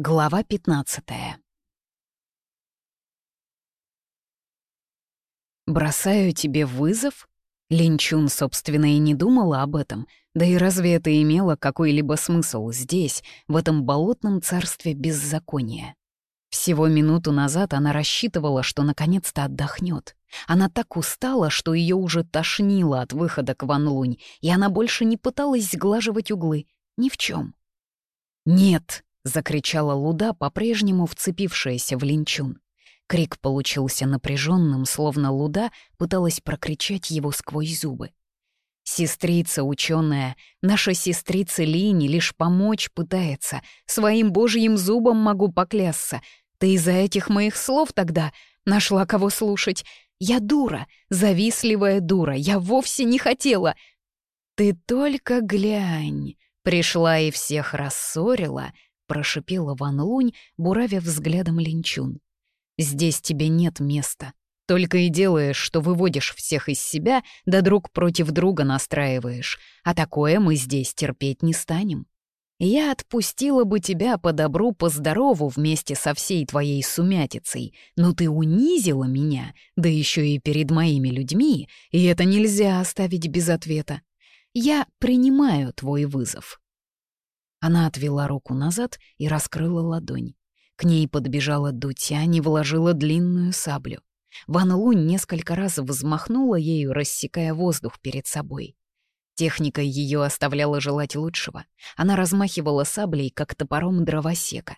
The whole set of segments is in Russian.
Глава 15 «Бросаю тебе вызов?» Линчун, собственно, и не думала об этом, да и разве это имело какой-либо смысл здесь, в этом болотном царстве беззакония? Всего минуту назад она рассчитывала, что наконец-то отдохнет. Она так устала, что ее уже тошнило от выхода к Ван Лунь, и она больше не пыталась сглаживать углы. Ни в чем. «Нет!» Закричала Луда, по-прежнему вцепившаяся в линчун. Крик получился напряженным, словно Луда пыталась прокричать его сквозь зубы. Сестрица ученая, наша сестрица Лини лишь помочь пытается. Своим божьим зубом могу поклясться. Ты из-за этих моих слов тогда нашла кого слушать. Я дура, завистливая дура, я вовсе не хотела. Ты только глянь, пришла и всех рассорила, прошипела Ван Лунь, буравя взглядом Линчун. «Здесь тебе нет места. Только и делаешь, что выводишь всех из себя, да друг против друга настраиваешь. А такое мы здесь терпеть не станем. Я отпустила бы тебя по добру, по здорову вместе со всей твоей сумятицей, но ты унизила меня, да еще и перед моими людьми, и это нельзя оставить без ответа. Я принимаю твой вызов». Она отвела руку назад и раскрыла ладонь. К ней подбежала Дутянь и вложила длинную саблю. Ван Лунь несколько раз взмахнула ею, рассекая воздух перед собой. Техника ее оставляла желать лучшего. Она размахивала саблей, как топором дровосека.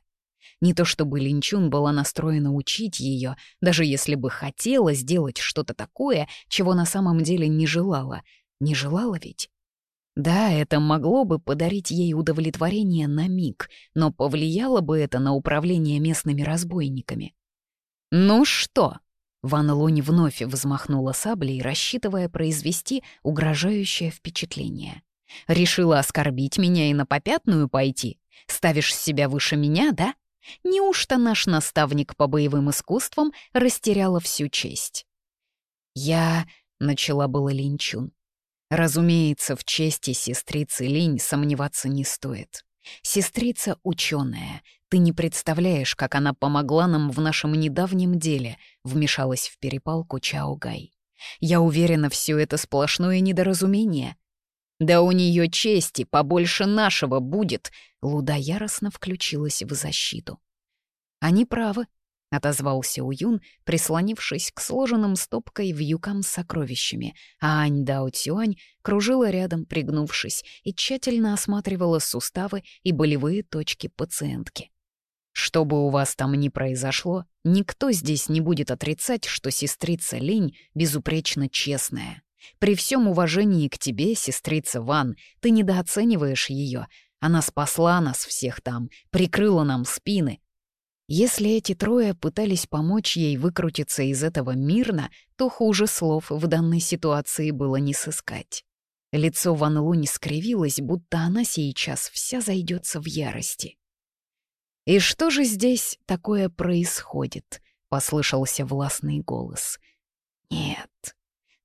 Не то чтобы Линчун была настроена учить ее, даже если бы хотела сделать что-то такое, чего на самом деле не желала. Не желала ведь? Да, это могло бы подарить ей удовлетворение на миг, но повлияло бы это на управление местными разбойниками. «Ну что?» — Ван Лунь вновь взмахнула саблей, рассчитывая произвести угрожающее впечатление. «Решила оскорбить меня и на попятную пойти? Ставишь себя выше меня, да? Неужто наш наставник по боевым искусствам растеряла всю честь?» «Я...» — начала было Линчун. Разумеется, в чести сестрицы Линь сомневаться не стоит. Сестрица ученая. Ты не представляешь, как она помогла нам в нашем недавнем деле, вмешалась в перепалку Чао Гай. Я уверена, все это сплошное недоразумение. Да у нее чести побольше нашего будет, Луда яростно включилась в защиту. Они правы, отозвался Уюн, прислонившись к сложенным стопкой вьюкам с сокровищами, а Ань Дао Цюань кружила рядом, пригнувшись, и тщательно осматривала суставы и болевые точки пациентки. Что бы у вас там ни произошло, никто здесь не будет отрицать, что сестрица Линь безупречно честная. При всем уважении к тебе, сестрица Ван, ты недооцениваешь ее. Она спасла нас всех там, прикрыла нам спины, если эти трое пытались помочь ей выкрутиться из этого мирно, то хуже слов в данной ситуации было не сыскать. Лицо Ван Лунь скривилось, будто она сейчас вся зайдется в ярости. «И что же здесь такое происходит?» — послышался властный голос. «Нет».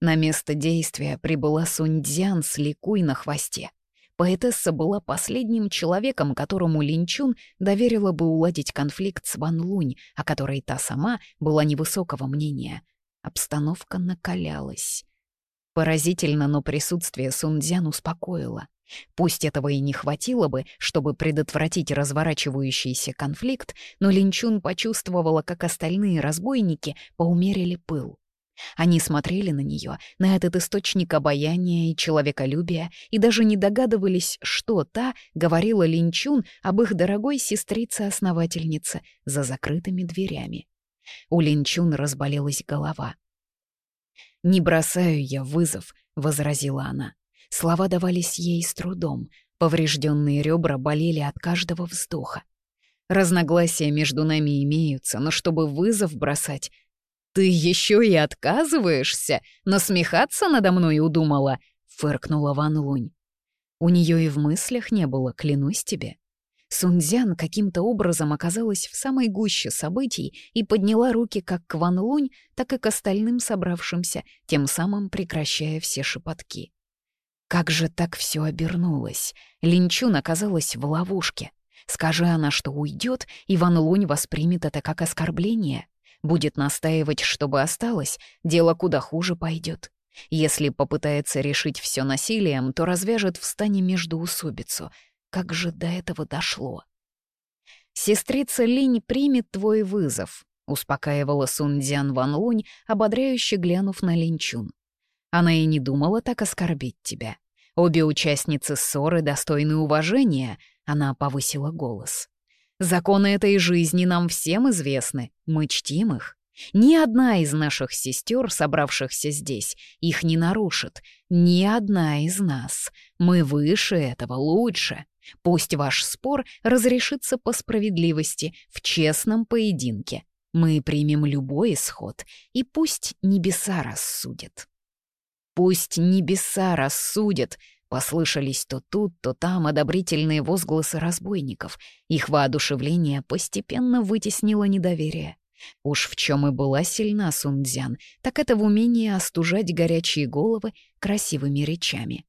На место действия прибыла Сунь Дзян с ликуй на хвосте поэтесса была последним человеком, которому Линчун доверила бы уладить конфликт с Ван Лунь, о которой та сама была невысокого мнения. Обстановка накалялась. Поразительно, но присутствие Сунцзян успокоило. Пусть этого и не хватило бы, чтобы предотвратить разворачивающийся конфликт, но Линчун почувствовала, как остальные разбойники поумерили пыл. Они смотрели на нее, на этот источник обаяния и человеколюбия, и даже не догадывались, что та говорила Линчун об их дорогой сестрице-основательнице за закрытыми дверями. У Линчун разболелась голова. «Не бросаю я вызов», — возразила она. Слова давались ей с трудом, поврежденные ребра болели от каждого вздоха. Разногласия между нами имеются, но чтобы вызов бросать, «Ты еще и отказываешься? Насмехаться надо мной удумала?» — фыркнула Ван Лунь. «У нее и в мыслях не было, клянусь тебе». Сунцзян каким-то образом оказалась в самой гуще событий и подняла руки как к Ван Лунь, так и к остальным собравшимся, тем самым прекращая все шепотки. Как же так все обернулось? Линчун оказалась в ловушке. Скажи она, что уйдет, и Ван Лунь воспримет это как оскорбление будет настаивать, чтобы осталось, дело куда хуже пойдет. Если попытается решить все насилием, то развяжет в стане междуусобицу. Как же до этого дошло? «Сестрица Линь примет твой вызов», — успокаивала Сунцзян Ван Лунь, ободряюще глянув на Линчун. «Она и не думала так оскорбить тебя. Обе участницы ссоры достойны уважения», — она повысила голос. Законы этой жизни нам всем известны, мы чтим их. Ни одна из наших сестер, собравшихся здесь, их не нарушит. Ни одна из нас. Мы выше этого, лучше. Пусть ваш спор разрешится по справедливости, в честном поединке. Мы примем любой исход, и пусть небеса рассудят. Пусть небеса рассудят, Послышались то тут, то там одобрительные возгласы разбойников. Их воодушевление постепенно вытеснило недоверие. Уж в чем и была сильна Сундзян, так это в умении остужать горячие головы красивыми речами.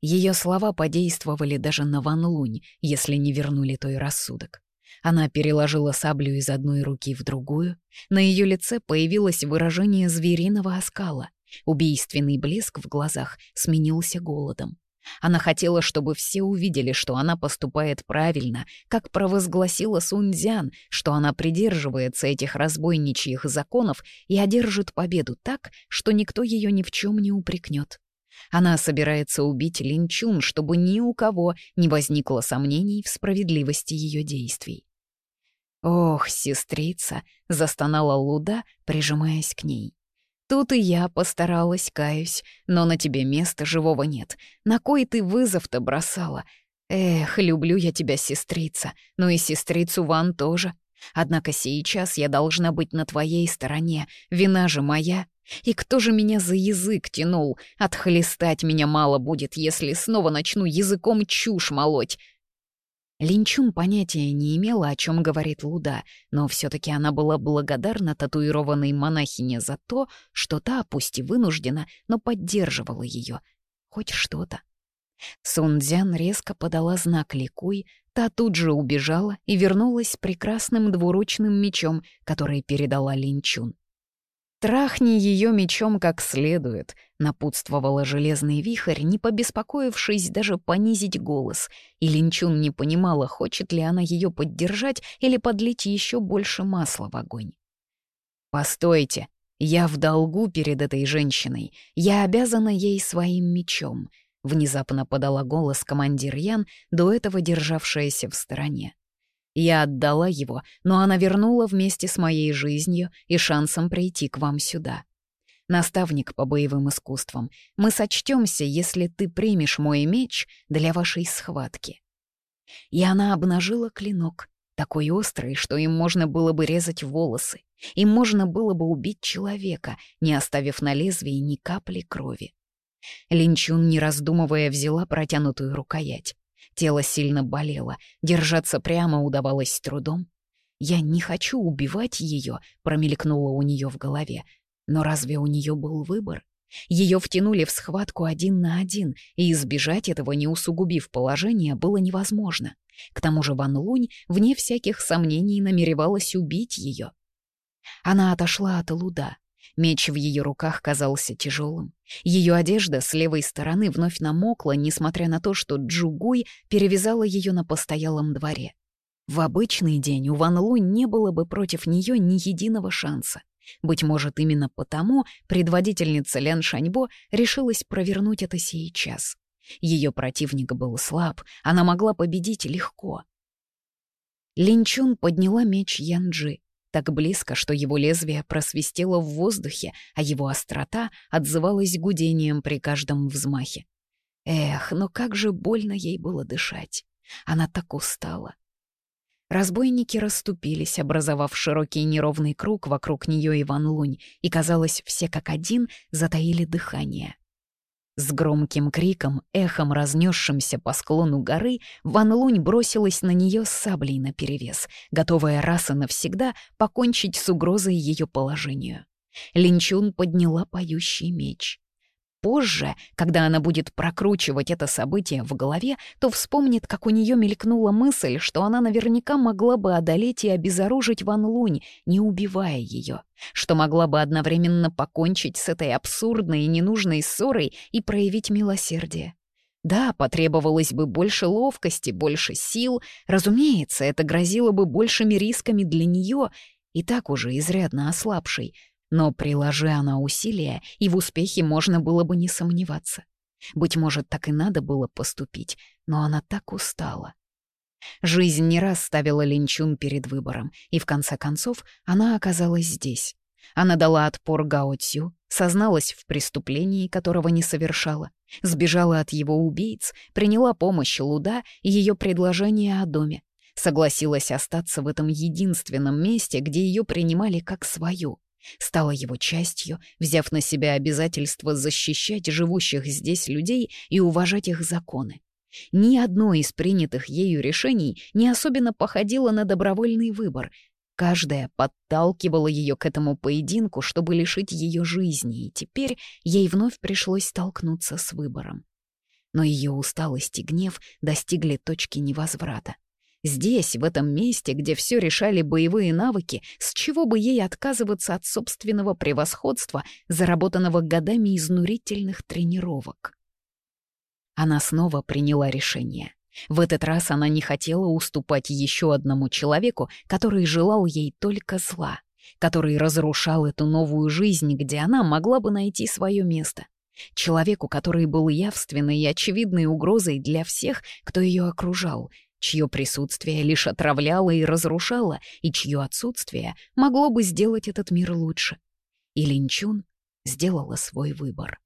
Ее слова подействовали даже на Ван Лунь, если не вернули той рассудок. Она переложила саблю из одной руки в другую. На ее лице появилось выражение звериного оскала. Убийственный блеск в глазах сменился голодом. Она хотела, чтобы все увидели, что она поступает правильно, как провозгласила Сунцзян, что она придерживается этих разбойничьих законов и одержит победу так, что никто ее ни в чем не упрекнет. Она собирается убить Линчун, чтобы ни у кого не возникло сомнений в справедливости ее действий. «Ох, сестрица!» — застонала Луда, прижимаясь к ней. Тут и я постаралась, каюсь, но на тебе места живого нет. На кой ты вызов-то бросала? Эх, люблю я тебя, сестрица, ну и сестрицу Ван тоже. Однако сейчас я должна быть на твоей стороне, вина же моя. И кто же меня за язык тянул? Отхлестать меня мало будет, если снова начну языком чушь молоть. Линчун понятия не имела, о чем говорит Луда, но все-таки она была благодарна татуированной монахине за то, что та, пусть и вынуждена, но поддерживала ее. Хоть что-то. Сунцзян резко подала знак Ликуй, та тут же убежала и вернулась с прекрасным двуручным мечом, который передала Линчун. «Трахни ее мечом как следует», — напутствовала железный вихрь, не побеспокоившись даже понизить голос, и Линчун не понимала, хочет ли она ее поддержать или подлить еще больше масла в огонь. «Постойте, я в долгу перед этой женщиной, я обязана ей своим мечом», — внезапно подала голос командир Ян, до этого державшаяся в стороне. Я отдала его, но она вернула вместе с моей жизнью и шансом прийти к вам сюда. Наставник по боевым искусствам, мы сочтемся, если ты примешь мой меч для вашей схватки. И она обнажила клинок, такой острый, что им можно было бы резать волосы, им можно было бы убить человека, не оставив на лезвии ни капли крови. Линчун, не раздумывая, взяла протянутую рукоять. Тело сильно болело, держаться прямо удавалось с трудом. «Я не хочу убивать ее», — промелькнуло у нее в голове. Но разве у нее был выбор? Ее втянули в схватку один на один, и избежать этого, не усугубив положение, было невозможно. К тому же Ван Лунь, вне всяких сомнений, намеревалась убить ее. Она отошла от Луда, Меч в ее руках казался тяжелым. Ее одежда с левой стороны вновь намокла, несмотря на то, что Джугуй перевязала ее на постоялом дворе. В обычный день у Ван Лу не было бы против нее ни единого шанса. Быть может, именно потому предводительница Лян Шаньбо решилась провернуть это сейчас. Ее противник был слаб, она могла победить легко. Линчун подняла меч Янджи. Так близко, что его лезвие просвистело в воздухе, а его острота отзывалась гудением при каждом взмахе. Эх, но как же больно ей было дышать. Она так устала. Разбойники расступились, образовав широкий неровный круг вокруг нее и Ван Лунь, и, казалось, все как один затаили дыхание. С громким криком, эхом разнесшимся по склону горы, Ван Лунь бросилась на нее с саблей наперевес, готовая раз и навсегда покончить с угрозой ее положению. Линчун подняла поющий меч. Позже, когда она будет прокручивать это событие в голове, то вспомнит, как у нее мелькнула мысль, что она наверняка могла бы одолеть и обезоружить Ван Лунь, не убивая ее, что могла бы одновременно покончить с этой абсурдной и ненужной ссорой и проявить милосердие. Да, потребовалось бы больше ловкости, больше сил, разумеется, это грозило бы большими рисками для нее, и так уже изрядно ослабшей — но приложи она усилия, и в успехе можно было бы не сомневаться. Быть может, так и надо было поступить, но она так устала. Жизнь не раз ставила Линчун перед выбором, и в конце концов она оказалась здесь. Она дала отпор Гао Цю, созналась в преступлении, которого не совершала, сбежала от его убийц, приняла помощь Луда и ее предложение о доме, согласилась остаться в этом единственном месте, где ее принимали как свою. Стала его частью, взяв на себя обязательство защищать живущих здесь людей и уважать их законы. Ни одно из принятых ею решений не особенно походило на добровольный выбор. Каждая подталкивала ее к этому поединку, чтобы лишить ее жизни, и теперь ей вновь пришлось столкнуться с выбором. Но ее усталость и гнев достигли точки невозврата. Здесь, в этом месте, где все решали боевые навыки, с чего бы ей отказываться от собственного превосходства, заработанного годами изнурительных тренировок? Она снова приняла решение. В этот раз она не хотела уступать еще одному человеку, который желал ей только зла, который разрушал эту новую жизнь, где она могла бы найти свое место. Человеку, который был явственной и очевидной угрозой для всех, кто ее окружал, чье присутствие лишь отравляло и разрушало, и чье отсутствие могло бы сделать этот мир лучше. И Линчун сделала свой выбор.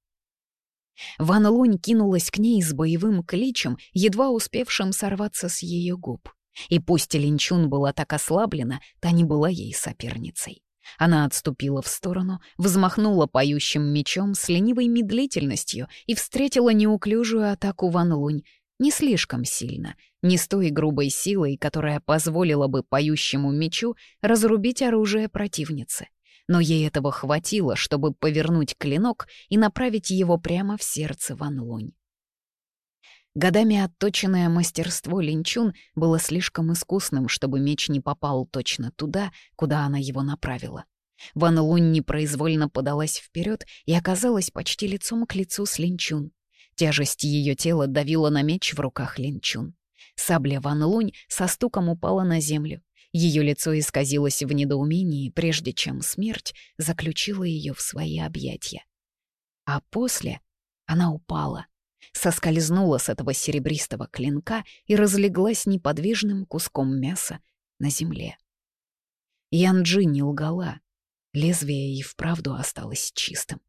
Ван Лунь кинулась к ней с боевым кличем, едва успевшим сорваться с ее губ. И пусть Линчун была так ослаблена, та не была ей соперницей. Она отступила в сторону, взмахнула поющим мечом с ленивой медлительностью и встретила неуклюжую атаку Ван Лунь, не слишком сильно, не с той грубой силой, которая позволила бы поющему мечу разрубить оружие противницы. Но ей этого хватило, чтобы повернуть клинок и направить его прямо в сердце Ван Лунь. Годами отточенное мастерство Линчун было слишком искусным, чтобы меч не попал точно туда, куда она его направила. Ван Лунь непроизвольно подалась вперед и оказалась почти лицом к лицу с Линчун. Тяжесть ее тела давила на меч в руках Линчун. Сабля Ван-Лунь со стуком упала на землю. Ее лицо исказилось в недоумении, прежде чем смерть заключила ее в свои объятия. А после она упала, соскользнула с этого серебристого клинка и разлеглась неподвижным куском мяса на земле. Янджи не лгала, лезвие и вправду осталось чистым.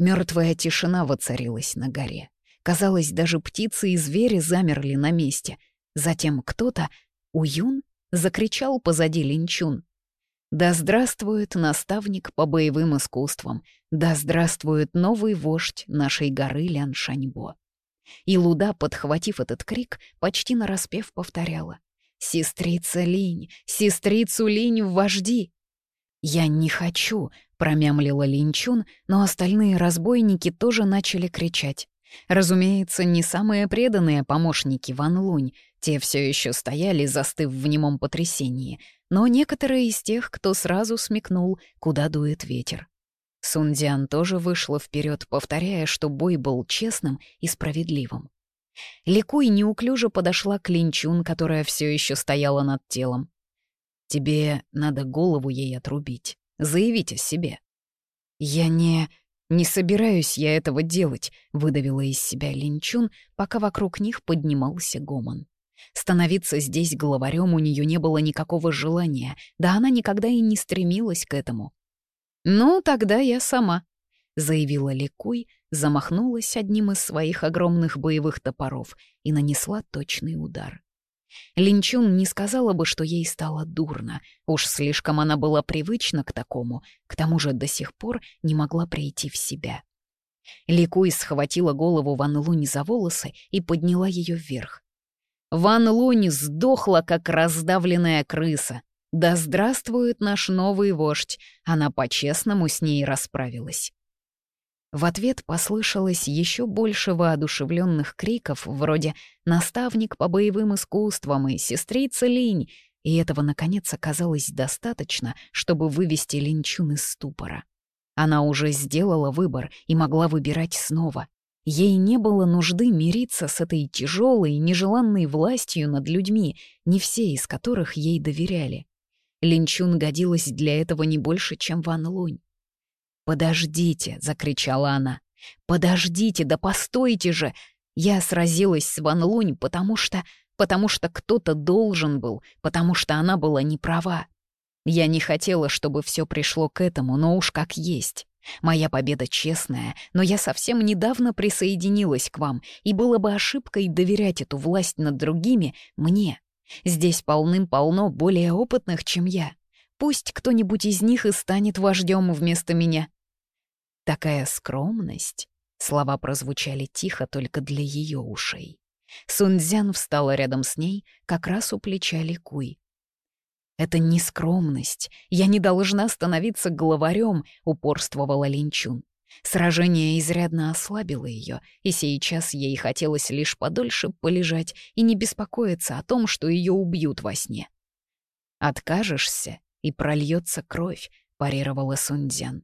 Мертвая тишина воцарилась на горе. Казалось, даже птицы и звери замерли на месте. Затем кто-то, Уюн, закричал позади Линчун. «Да здравствует наставник по боевым искусствам! Да здравствует новый вождь нашей горы Лян Шаньбо!» И Луда, подхватив этот крик, почти нараспев повторяла. «Сестрица Линь! Сестрицу Линь в вожди!» «Я не хочу!» — промямлила Линчун, но остальные разбойники тоже начали кричать. Разумеется, не самые преданные помощники Ван Лунь, те все еще стояли, застыв в немом потрясении, но некоторые из тех, кто сразу смекнул, куда дует ветер. Сундиан тоже вышла вперед, повторяя, что бой был честным и справедливым. Ликуй неуклюже подошла к Линчун, которая все еще стояла над телом. «Тебе надо голову ей отрубить. Заявить о себе». «Я не...» «Не собираюсь я этого делать», — выдавила из себя Линчун, пока вокруг них поднимался гомон. Становиться здесь главарем у нее не было никакого желания, да она никогда и не стремилась к этому. «Ну, тогда я сама», — заявила Ликуй, замахнулась одним из своих огромных боевых топоров и нанесла точный удар. Линчун не сказала бы, что ей стало дурно. Уж слишком она была привычна к такому, к тому же до сих пор не могла прийти в себя. Ликуй схватила голову Ван Луни за волосы и подняла ее вверх. Ван Луни сдохла, как раздавленная крыса. Да здравствует наш новый вождь, она по-честному с ней расправилась. В ответ послышалось еще больше воодушевленных криков, вроде «наставник по боевым искусствам» и «сестрица Линь», и этого, наконец, оказалось достаточно, чтобы вывести Линчун из ступора. Она уже сделала выбор и могла выбирать снова. Ей не было нужды мириться с этой тяжелой, нежеланной властью над людьми, не все из которых ей доверяли. Линчун годилась для этого не больше, чем Ван Лунь. «Подождите!» — закричала она. «Подождите, да постойте же! Я сразилась с Ван Лунь, потому что... потому что кто-то должен был, потому что она была не права. Я не хотела, чтобы все пришло к этому, но уж как есть. Моя победа честная, но я совсем недавно присоединилась к вам, и было бы ошибкой доверять эту власть над другими мне. Здесь полным-полно более опытных, чем я. Пусть кто-нибудь из них и станет вождем вместо меня. Такая скромность. Слова прозвучали тихо только для ее ушей. Сунцзян встала рядом с ней, как раз у плеча Ликуй. «Это не скромность. Я не должна становиться главарем», — упорствовала Линчун. Сражение изрядно ослабило ее, и сейчас ей хотелось лишь подольше полежать и не беспокоиться о том, что ее убьют во сне. «Откажешься, и прольется кровь», — парировала Сунцзян.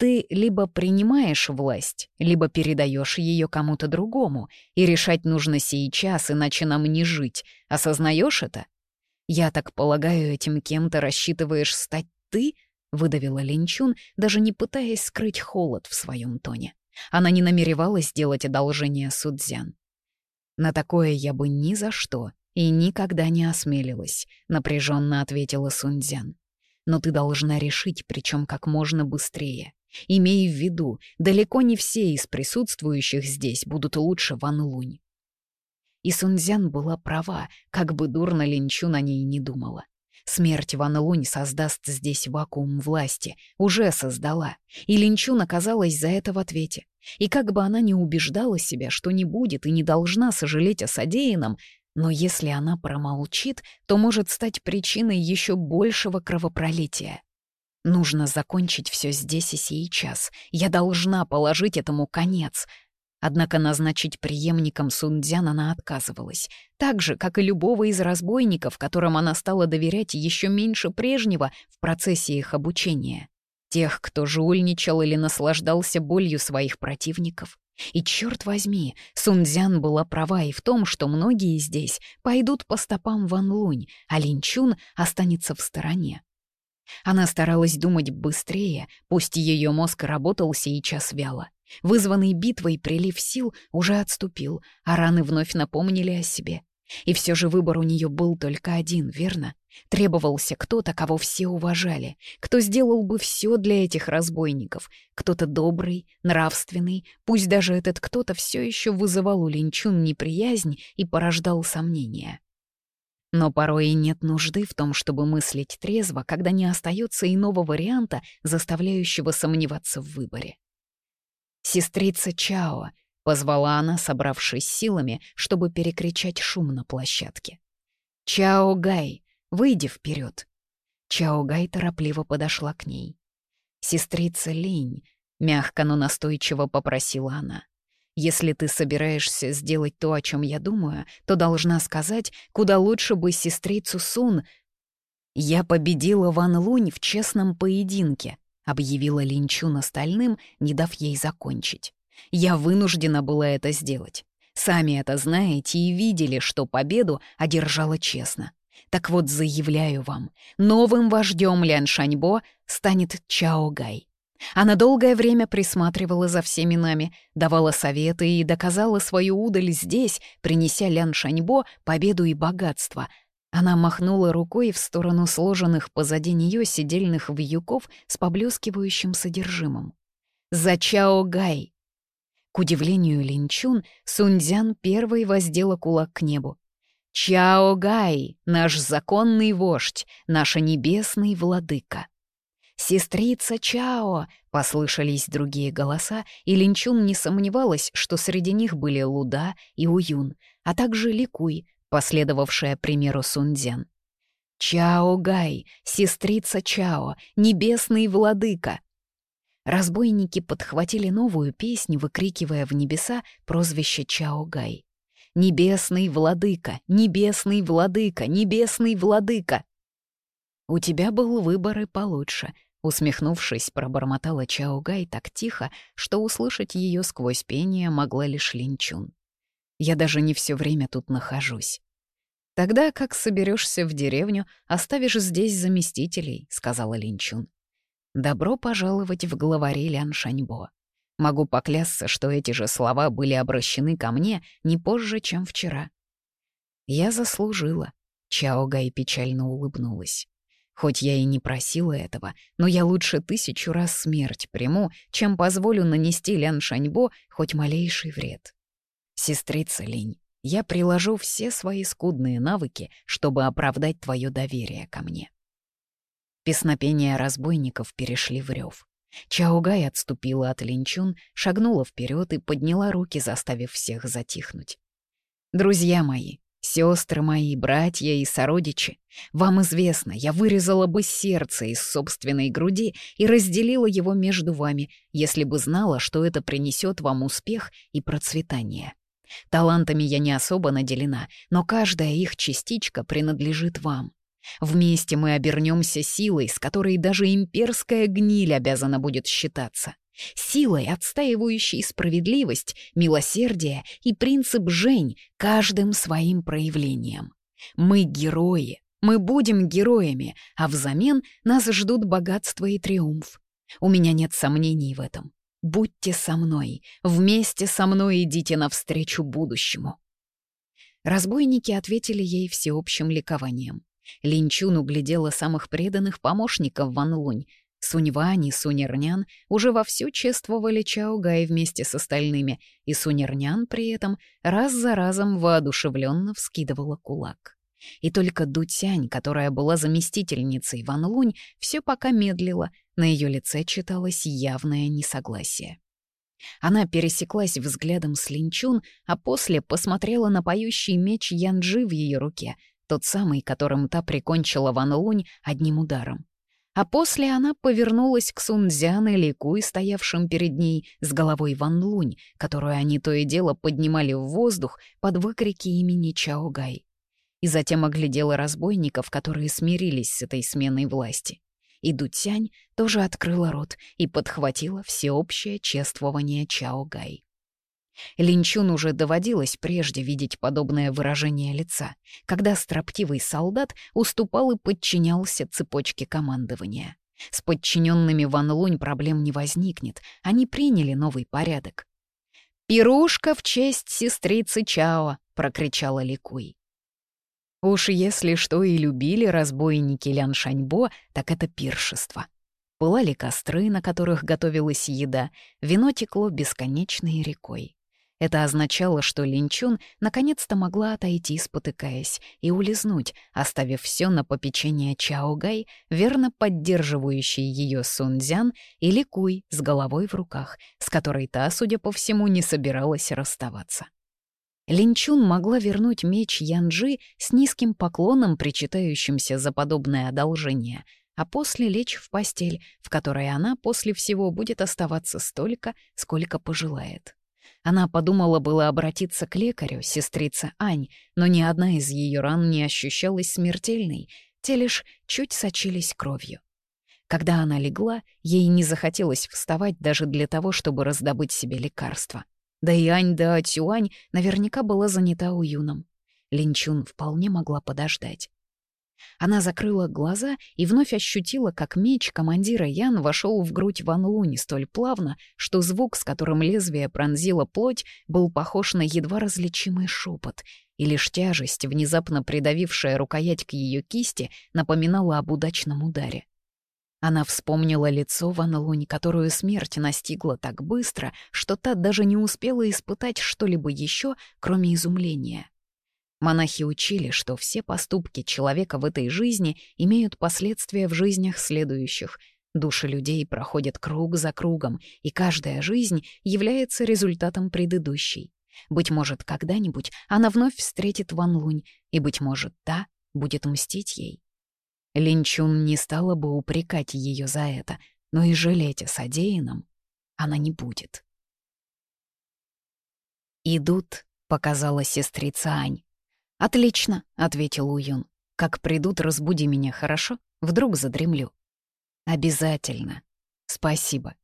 Ты либо принимаешь власть, либо передаешь ее кому-то другому, и решать нужно сейчас, иначе нам не жить. Осознаешь это? Я так полагаю, этим кем-то рассчитываешь стать ты? выдавила Линчун, даже не пытаясь скрыть холод в своем тоне. Она не намеревалась сделать одолжение Судзян. На такое я бы ни за что и никогда не осмелилась, напряженно ответила Сунцзян. Но ты должна решить, причем как можно быстрее имея в виду, далеко не все из присутствующих здесь будут лучше Ван Лунь. И Сунзян была права, как бы дурно Линчу на ней не думала. Смерть Ван Лунь создаст здесь вакуум власти, уже создала, и Линчун оказалась за это в ответе. И как бы она ни убеждала себя, что не будет и не должна сожалеть о содеянном, но если она промолчит, то может стать причиной еще большего кровопролития. Нужно закончить все здесь и сейчас. Я должна положить этому конец. Однако назначить преемником Сундзян она отказывалась, так же, как и любого из разбойников, которым она стала доверять еще меньше прежнего в процессе их обучения. Тех, кто жульничал или наслаждался болью своих противников. И черт возьми, Сундзян была права и в том, что многие здесь пойдут по стопам Ван Лунь, а Линчун останется в стороне. Она старалась думать быстрее, пусть ее мозг работал сейчас вяло. Вызванный битвой прилив сил уже отступил, а раны вновь напомнили о себе. И все же выбор у нее был только один, верно? Требовался кто-то, кого все уважали, кто сделал бы все для этих разбойников, кто-то добрый, нравственный, пусть даже этот кто-то все еще вызывал у Линчун неприязнь и порождал сомнения. Но порой и нет нужды в том, чтобы мыслить трезво, когда не остается иного варианта, заставляющего сомневаться в выборе. «Сестрица Чао», — позвала она, собравшись силами, чтобы перекричать шум на площадке. «Чао Гай, выйди вперед. Чао Гай торопливо подошла к ней. «Сестрица Линь», — мягко, но настойчиво попросила она. Если ты собираешься сделать то, о чем я думаю, то должна сказать, куда лучше бы сестрицу Сун. Я победила Ван Лунь в честном поединке, объявила Линчу остальным, не дав ей закончить. Я вынуждена была это сделать. Сами это знаете и видели, что победу одержала честно. Так вот, заявляю вам, новым вождем Лян Шаньбо станет Чао Гай. Она долгое время присматривала за всеми нами, давала советы и доказала свою удаль здесь, принеся Лян Шаньбо победу и богатство. Она махнула рукой в сторону сложенных позади нее сидельных вьюков с поблескивающим содержимым. «За Чао Гай!» К удивлению Линчун, Сунцзян первой воздела кулак к небу. «Чао Гай, наш законный вождь, наша небесный владыка!» «Сестрица Чао!» — послышались другие голоса, и Линчун не сомневалась, что среди них были Луда и Уюн, а также Ликуй, последовавшая примеру Сунцзян. «Чао Гай! Сестрица Чао! Небесный владыка!» Разбойники подхватили новую песню, выкрикивая в небеса прозвище Чао Гай. «Небесный владыка! Небесный владыка! Небесный владыка!» «У тебя был выбор и получше», Усмехнувшись, пробормотала Чао Гай так тихо, что услышать ее сквозь пение могла лишь Линчун. «Я даже не все время тут нахожусь». «Тогда как соберешься в деревню, оставишь здесь заместителей», — сказала Линчун. «Добро пожаловать в главари Лян Шаньбо. Могу поклясться, что эти же слова были обращены ко мне не позже, чем вчера». «Я заслужила», — Чао Гай печально улыбнулась. Хоть я и не просила этого, но я лучше тысячу раз смерть приму, чем позволю нанести Лян Шаньбо хоть малейший вред. Сестрица Линь, я приложу все свои скудные навыки, чтобы оправдать твое доверие ко мне. Песнопения разбойников перешли в рев. Чаогай отступила от Линчун, шагнула вперед и подняла руки, заставив всех затихнуть. «Друзья мои, Сестры мои, братья и сородичи, вам известно, я вырезала бы сердце из собственной груди и разделила его между вами, если бы знала, что это принесет вам успех и процветание. Талантами я не особо наделена, но каждая их частичка принадлежит вам. Вместе мы обернемся силой, с которой даже имперская гниль обязана будет считаться силой отстаивающей справедливость, милосердие и принцип Жень каждым своим проявлением. Мы герои, мы будем героями, а взамен нас ждут богатство и триумф. У меня нет сомнений в этом. Будьте со мной, вместе со мной идите навстречу будущему. Разбойники ответили ей всеобщим ликованием. Линчун углядела самых преданных помощников Ван Лунь Суньвань и Сунернян уже вовсю чествовали Чаогай вместе с остальными, и Сунернян при этом раз за разом воодушевленно вскидывала кулак. И только Дутянь, которая была заместительницей Ван Лунь, все пока медлила, на ее лице читалось явное несогласие. Она пересеклась взглядом с Линчун, а после посмотрела на поющий меч Янджи в ее руке, тот самый, которым та прикончила Ван Лунь одним ударом а после она повернулась к Сунзян и Ликуй, стоявшим перед ней, с головой Ван Лунь, которую они то и дело поднимали в воздух под выкрики имени Чаогай. И затем оглядела разбойников, которые смирились с этой сменой власти. И Дутянь тоже открыла рот и подхватила всеобщее чествование Чаогай. Линчун уже доводилось прежде видеть подобное выражение лица, когда строптивый солдат уступал и подчинялся цепочке командования. С подчиненными Ван Лунь проблем не возникнет, они приняли новый порядок. «Пирушка в честь сестрицы Чао!» — прокричала Ликуй. Уж если что и любили разбойники Лян Шаньбо, так это пиршество. Пылали костры, на которых готовилась еда, вино текло бесконечной рекой. Это означало, что Линчун наконец-то могла отойти, спотыкаясь, и улизнуть, оставив все на попечение Чао Гай, верно поддерживающий ее Сунцзян, и Ликуй с головой в руках, с которой та, судя по всему, не собиралась расставаться. Линчун могла вернуть меч Янджи с низким поклоном, причитающимся за подобное одолжение, а после лечь в постель, в которой она после всего будет оставаться столько, сколько пожелает. Она подумала было обратиться к лекарю, сестрице Ань, но ни одна из ее ран не ощущалась смертельной, те лишь чуть сочились кровью. Когда она легла, ей не захотелось вставать даже для того, чтобы раздобыть себе лекарство. Да и Ань да Цюань наверняка была занята у уюном. Линчун вполне могла подождать. Она закрыла глаза и вновь ощутила, как меч командира Ян вошел в грудь Ван Луни столь плавно, что звук, с которым лезвие пронзило плоть, был похож на едва различимый шепот, и лишь тяжесть, внезапно придавившая рукоять к ее кисти, напоминала об удачном ударе. Она вспомнила лицо Ван Луни, которую смерть настигла так быстро, что та даже не успела испытать что-либо еще, кроме изумления. Монахи учили, что все поступки человека в этой жизни имеют последствия в жизнях следующих. Души людей проходят круг за кругом, и каждая жизнь является результатом предыдущей. Быть может, когда-нибудь она вновь встретит Ван Лунь, и, быть может, та будет мстить ей. Линчун не стала бы упрекать ее за это, но и жалеть о содеянном она не будет. «Идут», — показала сестрица Ань. «Отлично», — ответил Уюн. «Как придут, разбуди меня, хорошо? Вдруг задремлю». «Обязательно. Спасибо».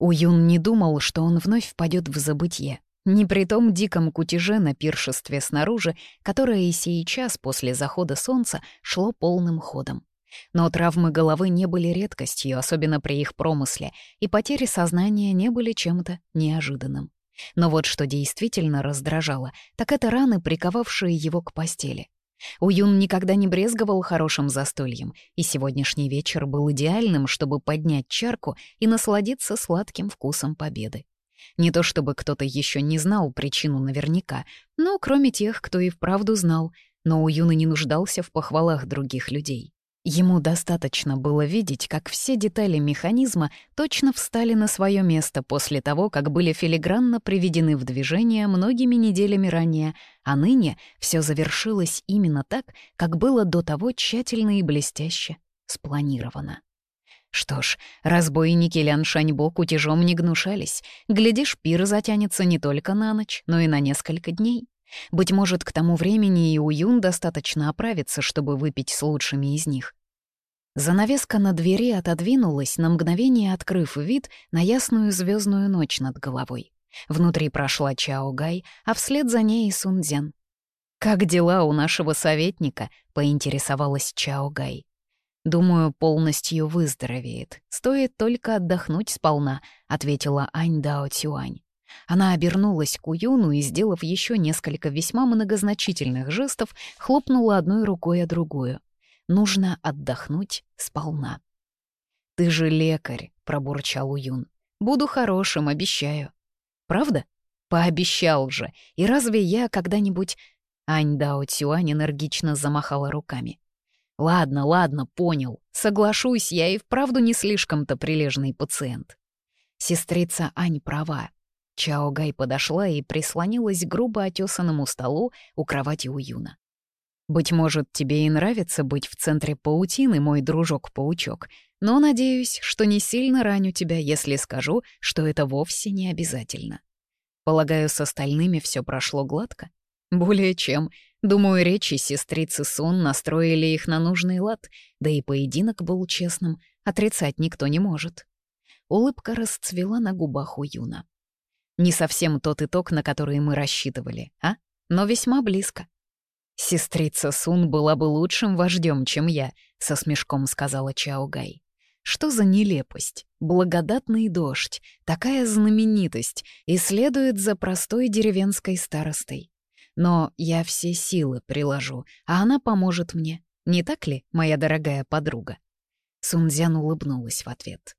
Уюн не думал, что он вновь впадет в забытье. Не при том диком кутеже на пиршестве снаружи, которое и сейчас, после захода солнца, шло полным ходом. Но травмы головы не были редкостью, особенно при их промысле, и потери сознания не были чем-то неожиданным. Но вот что действительно раздражало, так это раны, приковавшие его к постели. Уюн никогда не брезговал хорошим застольем, и сегодняшний вечер был идеальным, чтобы поднять чарку и насладиться сладким вкусом победы. Не то чтобы кто-то еще не знал причину наверняка, но кроме тех, кто и вправду знал, но Уюн и не нуждался в похвалах других людей. Ему достаточно было видеть, как все детали механизма точно встали на свое место после того, как были филигранно приведены в движение многими неделями ранее, а ныне все завершилось именно так, как было до того тщательно и блестяще спланировано. Что ж, разбойники Лян Шаньбо кутежом не гнушались. Глядишь, пир затянется не только на ночь, но и на несколько дней. Быть может, к тому времени и у Юн достаточно оправиться, чтобы выпить с лучшими из них. Занавеска на двери отодвинулась, на мгновение открыв вид на ясную звездную ночь над головой. Внутри прошла Чао Гай, а вслед за ней и Сунцзян. «Как дела у нашего советника?» — поинтересовалась Чао Гай. «Думаю, полностью выздоровеет. Стоит только отдохнуть сполна», — ответила Ань Дао Цюань. Она обернулась к Уюну и, сделав еще несколько весьма многозначительных жестов, хлопнула одной рукой о другую. «Нужно отдохнуть сполна». «Ты же лекарь», — пробурчал Уюн. «Буду хорошим, обещаю». «Правда?» «Пообещал же. И разве я когда-нибудь...» Ань Дао Цюань энергично замахала руками. «Ладно, ладно, понял. Соглашусь, я и вправду не слишком-то прилежный пациент». Сестрица Ань права. Чао Гай подошла и прислонилась к грубо отесанному столу у кровати Уюна. «Быть может, тебе и нравится быть в центре паутины, мой дружок-паучок, но надеюсь, что не сильно раню тебя, если скажу, что это вовсе не обязательно. Полагаю, с остальными все прошло гладко? Более чем. Думаю, речи сестрицы Сун настроили их на нужный лад, да и поединок был честным, отрицать никто не может». Улыбка расцвела на губах Уюна. Не совсем тот итог, на который мы рассчитывали, а? Но весьма близко. «Сестрица Сун была бы лучшим вождем, чем я», — со смешком сказала Чаогай. «Что за нелепость? Благодатный дождь, такая знаменитость, и следует за простой деревенской старостой. Но я все силы приложу, а она поможет мне. Не так ли, моя дорогая подруга?» Сунцзян улыбнулась в ответ.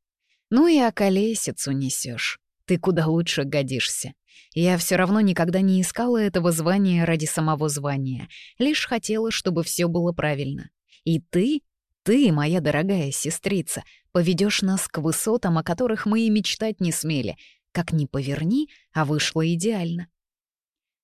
«Ну и околесицу несешь. Ты куда лучше годишься. Я все равно никогда не искала этого звания ради самого звания, лишь хотела, чтобы все было правильно. И ты, ты, моя дорогая сестрица, поведешь нас к высотам, о которых мы и мечтать не смели. Как ни поверни, а вышло идеально.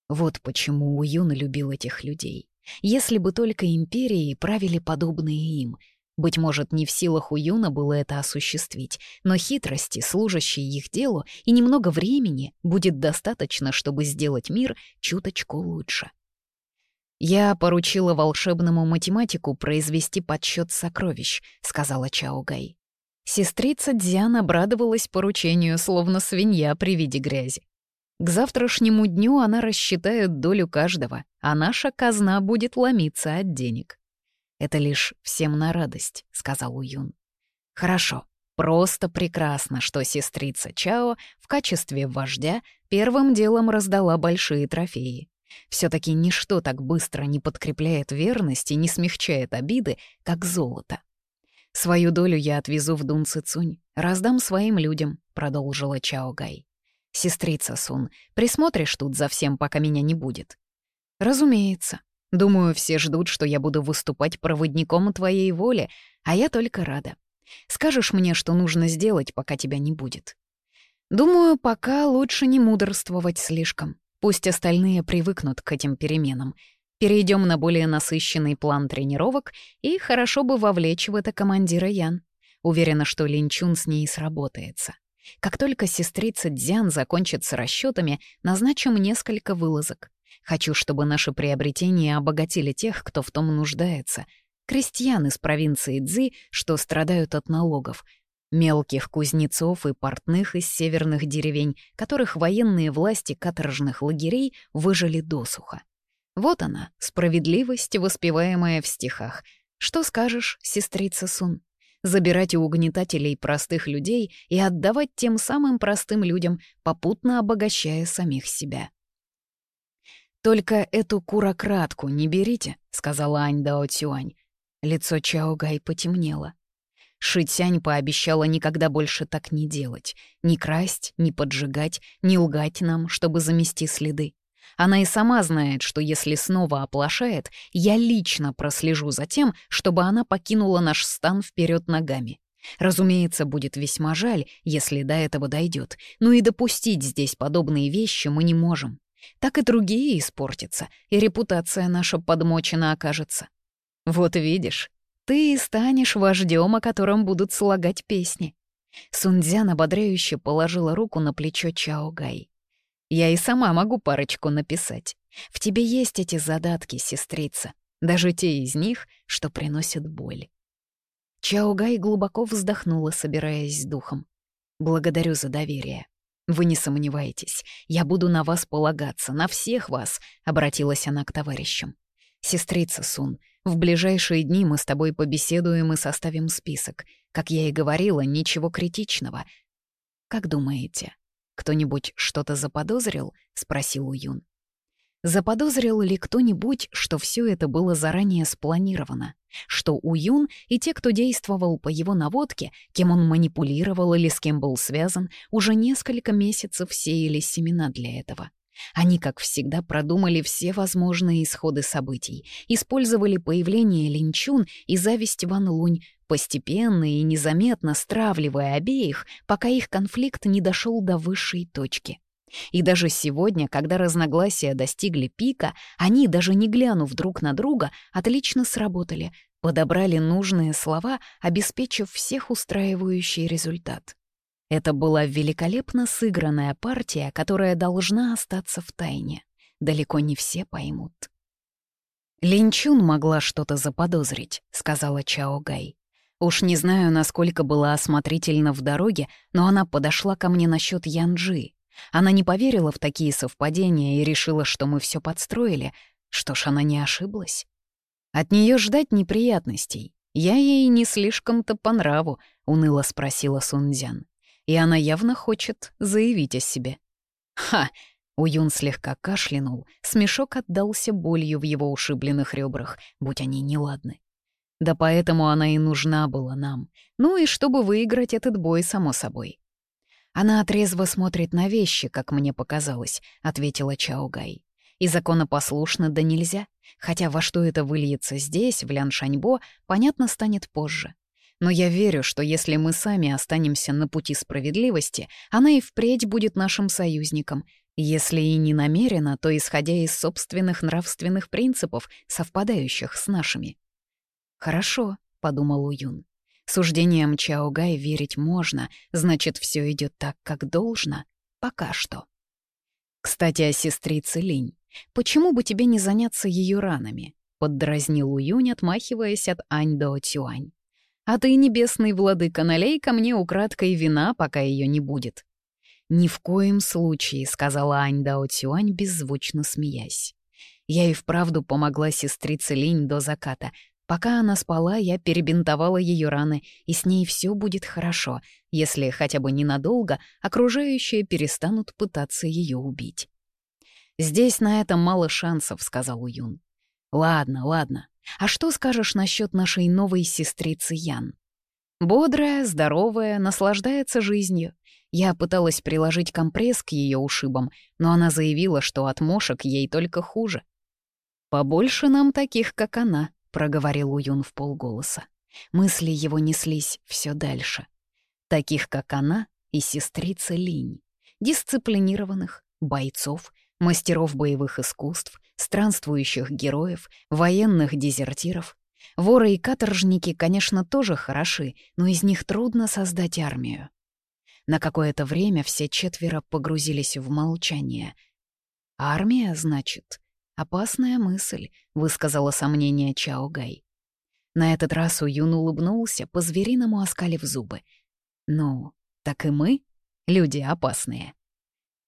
Вот почему Уюн любил этих людей. Если бы только империи правили подобные им — быть может, не в силах у Юна было это осуществить, но хитрости, служащие их делу, и немного времени будет достаточно, чтобы сделать мир чуточку лучше. «Я поручила волшебному математику произвести подсчет сокровищ», — сказала Чаогай. Сестрица Дзян обрадовалась поручению, словно свинья при виде грязи. К завтрашнему дню она рассчитает долю каждого, а наша казна будет ломиться от денег. Это лишь всем на радость», — сказал Уюн. «Хорошо, просто прекрасно, что сестрица Чао в качестве вождя первым делом раздала большие трофеи. все таки ничто так быстро не подкрепляет верность и не смягчает обиды, как золото». «Свою долю я отвезу в Дун Цицунь, раздам своим людям», — продолжила Чао Гай. «Сестрица Сун, присмотришь тут за всем, пока меня не будет?» «Разумеется», Думаю, все ждут, что я буду выступать проводником твоей воли, а я только рада. Скажешь мне, что нужно сделать, пока тебя не будет. Думаю, пока лучше не мудрствовать слишком. Пусть остальные привыкнут к этим переменам. Перейдем на более насыщенный план тренировок, и хорошо бы вовлечь в это командира Ян. Уверена, что Линчун с ней сработается. Как только сестрица Дзян закончит с расчетами, назначим несколько вылазок. Хочу, чтобы наши приобретения обогатили тех, кто в том нуждается. Крестьян из провинции Цзи, что страдают от налогов. Мелких кузнецов и портных из северных деревень, которых военные власти каторжных лагерей выжили досуха. Вот она, справедливость, воспеваемая в стихах. Что скажешь, сестрица Сун? Забирать у угнетателей простых людей и отдавать тем самым простым людям, попутно обогащая самих себя. «Только эту курократку не берите», — сказала Ань Дао Цюань. Лицо Чао Гай потемнело. Шитянь пообещала никогда больше так не делать. Не красть, не поджигать, не лгать нам, чтобы замести следы. Она и сама знает, что если снова оплошает, я лично прослежу за тем, чтобы она покинула наш стан вперед ногами. Разумеется, будет весьма жаль, если до этого дойдет, но и допустить здесь подобные вещи мы не можем так и другие испортятся, и репутация наша подмочена окажется. Вот видишь, ты и станешь вождем, о котором будут слагать песни. Сунцзян ободряюще положила руку на плечо Чао Гай. «Я и сама могу парочку написать. В тебе есть эти задатки, сестрица, даже те из них, что приносят боль». Чао Гай глубоко вздохнула, собираясь с духом. «Благодарю за доверие». «Вы не сомневайтесь, я буду на вас полагаться, на всех вас», — обратилась она к товарищам. «Сестрица Сун, в ближайшие дни мы с тобой побеседуем и составим список. Как я и говорила, ничего критичного. Как думаете, кто-нибудь что-то заподозрил?» — спросил Уюн. Заподозрил ли кто-нибудь, что все это было заранее спланировано? Что У Юн и те, кто действовал по его наводке, кем он манипулировал или с кем был связан, уже несколько месяцев сеяли семена для этого. Они, как всегда, продумали все возможные исходы событий, использовали появление Линчун и зависть Ван Лунь, постепенно и незаметно стравливая обеих, пока их конфликт не дошел до высшей точки. И даже сегодня, когда разногласия достигли пика, они, даже не глянув друг на друга, отлично сработали, подобрали нужные слова, обеспечив всех устраивающий результат. Это была великолепно сыгранная партия, которая должна остаться в тайне. Далеко не все поймут. «Линчун могла что-то заподозрить», — сказала Чао Гай. «Уж не знаю, насколько была осмотрительна в дороге, но она подошла ко мне насчет Янджи. Она не поверила в такие совпадения и решила, что мы все подстроили. Что ж, она не ошиблась. От нее ждать неприятностей. Я ей не слишком-то по нраву, уныло спросила Сунцзян. И она явно хочет заявить о себе. Ха! Уюн слегка кашлянул, смешок отдался болью в его ушибленных ребрах, будь они неладны. Да поэтому она и нужна была нам. Ну и чтобы выиграть этот бой, само собой. Она отрезво смотрит на вещи, как мне показалось, ответила Чаугай. И законопослушно да нельзя, хотя во что это выльется здесь, в Ляншаньбо, понятно станет позже. Но я верю, что если мы сами останемся на пути справедливости, она и впредь будет нашим союзником, если и не намерена, то исходя из собственных нравственных принципов, совпадающих с нашими. «Хорошо», — подумал Уюн. Суждением Чаогай верить можно, значит, все идет так, как должно. Пока что. Кстати, о сестрице Линь. Почему бы тебе не заняться ее ранами? Поддразнил Уюнь, отмахиваясь от Ань до Тюань. А ты, небесный владыка, налей ко мне украдкой вина, пока ее не будет. «Ни в коем случае», — сказала Ань Дао Цюань, беззвучно смеясь. Я и вправду помогла сестрице Линь до заката, Пока она спала, я перебинтовала ее раны, и с ней все будет хорошо, если хотя бы ненадолго окружающие перестанут пытаться ее убить. «Здесь на это мало шансов», — сказал Уюн. «Ладно, ладно. А что скажешь насчет нашей новой сестрицы Ян?» Бодрая, здоровая, наслаждается жизнью. Я пыталась приложить компресс к ее ушибам, но она заявила, что от мошек ей только хуже. «Побольше нам таких, как она», проговорил Уюн в полголоса. Мысли его неслись все дальше. Таких, как она и сестрица Линь. Дисциплинированных, бойцов, мастеров боевых искусств, странствующих героев, военных дезертиров. Воры и каторжники, конечно, тоже хороши, но из них трудно создать армию. На какое-то время все четверо погрузились в молчание. «Армия, значит?» «Опасная мысль», — высказала сомнение Чао Гай. На этот раз Уюн улыбнулся, по-звериному оскалив зубы. «Ну, так и мы, люди опасные.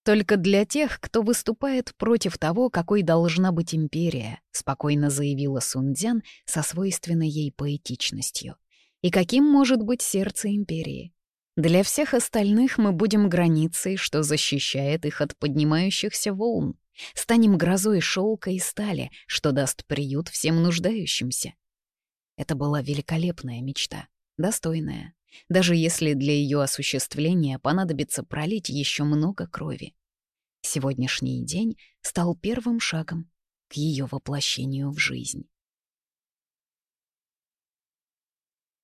Только для тех, кто выступает против того, какой должна быть империя», — спокойно заявила Сунцзян со свойственной ей поэтичностью. «И каким может быть сердце империи? Для всех остальных мы будем границей, что защищает их от поднимающихся волн станем грозой шелка и стали, что даст приют всем нуждающимся. Это была великолепная мечта, достойная, даже если для ее осуществления понадобится пролить еще много крови. Сегодняшний день стал первым шагом к ее воплощению в жизнь.